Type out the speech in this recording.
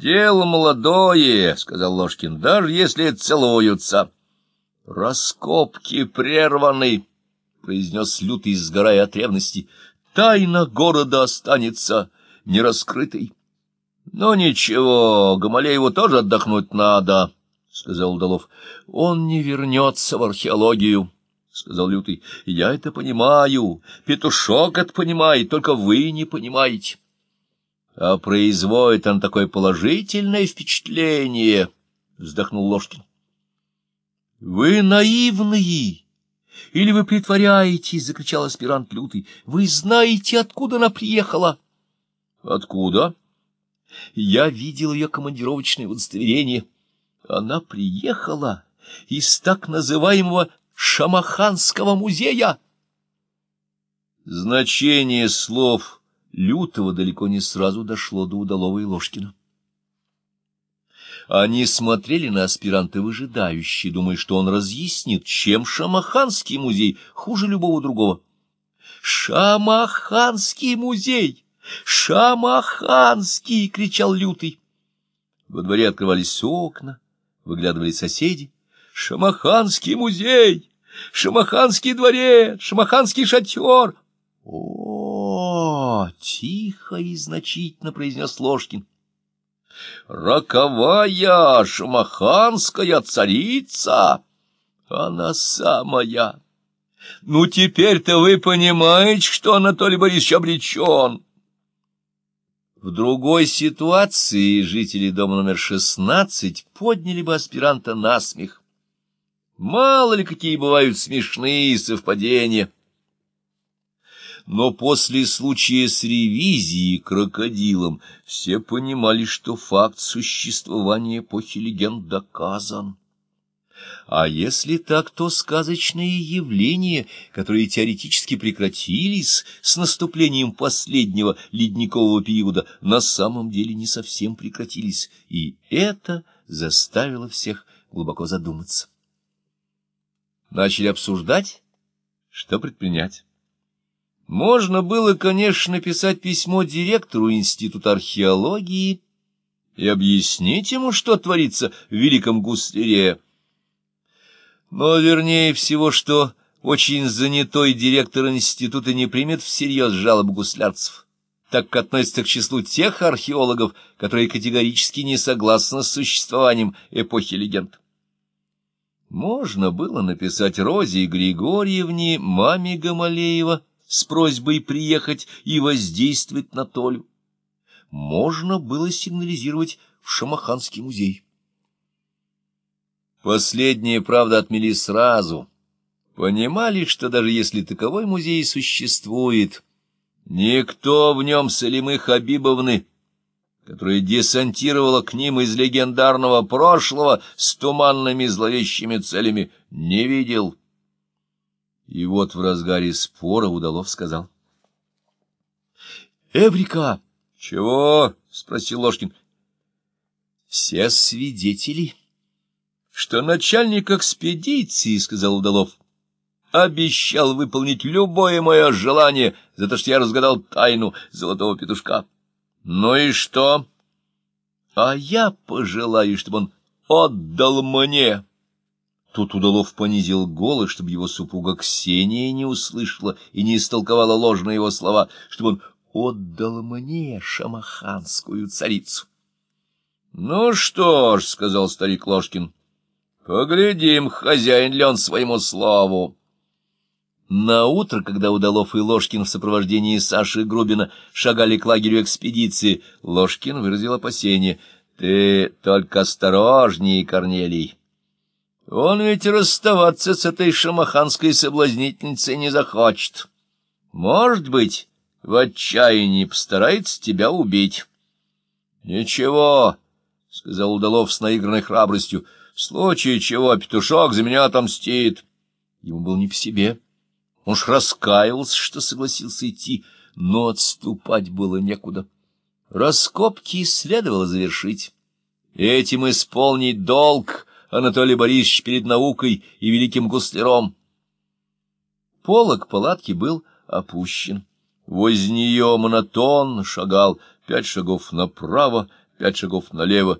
Дело молодое, — сказал Ложкин, — даже если целуются. — Раскопки прерваны, — произнес Лютый, сгорая от ревности. — Тайна города останется нераскрытой. — Но ничего, Гамалееву тоже отдохнуть надо, — сказал Удалов. — Он не вернется в археологию. — сказал Лютый. — Я это понимаю. Петушок это понимает, только вы не понимаете. — А производит он такое положительное впечатление, — вздохнул Ложкин. — Вы наивные! Или вы притворяетесь, — закричал аспирант Лютый. — Вы знаете, откуда она приехала? — Откуда? — Я видел ее командировочное удостоверение. Она приехала из так называемого Шамаханского музея. Значение слов Лютого далеко не сразу дошло до Удалова и Ложкина. Они смотрели на аспиранта выжидающие, думая, что он разъяснит, чем Шамаханский музей хуже любого другого. «Шамаханский музей! Шамаханский!» — кричал Лютый. Во дворе открывались окна, выглядывали соседи. «Шамаханский музей! Шамаханский дворец, Шамаханский шатер. — О, тихо и значительно произнес Ложкин. — Роковая шамаханская царица! Она самая! Ну, теперь-то вы понимаете, что Анатолий Борисович обречен. В другой ситуации жители дома номер шестнадцать подняли бы аспиранта на смех. Мало ли какие бывают смешные совпадения. Но после случая с ревизией крокодилом все понимали, что факт существования эпохи легенд доказан. А если так, то сказочные явления, которые теоретически прекратились с наступлением последнего ледникового периода, на самом деле не совсем прекратились, и это заставило всех глубоко задуматься начали обсуждать, что предпринять. Можно было, конечно, написать письмо директору Института археологии и объяснить ему, что творится в Великом Гусляре. Но вернее всего, что очень занятой директор института не примет всерьез жалобы гуслярцев, так как относится к числу тех археологов, которые категорически не согласны с существованием эпохи легенд. Можно было написать Розе Григорьевне, маме Гамалеева, с просьбой приехать и воздействовать на Толю. Можно было сигнализировать в Шамаханский музей. Последнее, правда, отмели сразу. Понимали, что даже если таковой музей существует, никто в нем Салимы Хабибовны которая десантировала к ним из легендарного прошлого с туманными зловещими целями, не видел. И вот в разгаре спора Удалов сказал. — Эврика! — Чего? — спросил Ложкин. — Все свидетели, что начальник экспедиции, — сказал Удалов, — обещал выполнить любое мое желание за то, что я разгадал тайну золотого петушка. — ну и что? А я пожелаю, чтобы он отдал мне. Тут Удалов понизил голос, чтобы его супруга Ксения не услышала и не истолковала ложные его слова, чтобы он отдал мне шамаханскую царицу. — Ну что ж, — сказал старик Ложкин, — поглядим, хозяин ли он своему слову. На утро, когда Удалов и Ложкин в сопровождении Саши Грубина шагали к лагерю экспедиции, Ложкин выразил опасение. — Ты только осторожней, Корнелий. Он ведь расставаться с этой шамаханской соблазнительницей не захочет. Может быть, в отчаянии постарается тебя убить. — Ничего, — сказал Удалов с наигранной храбростью, — в случае чего петушок за меня отомстит. Ему был не по себе. — он ж раскаивался, что согласился идти, но отступать было некуда. Раскопки следовало завершить. Этим исполнить долг Анатолий Борисович перед наукой и великим гусляром. Полок палатки был опущен. Возле нее монотонно шагал пять шагов направо, пять шагов налево,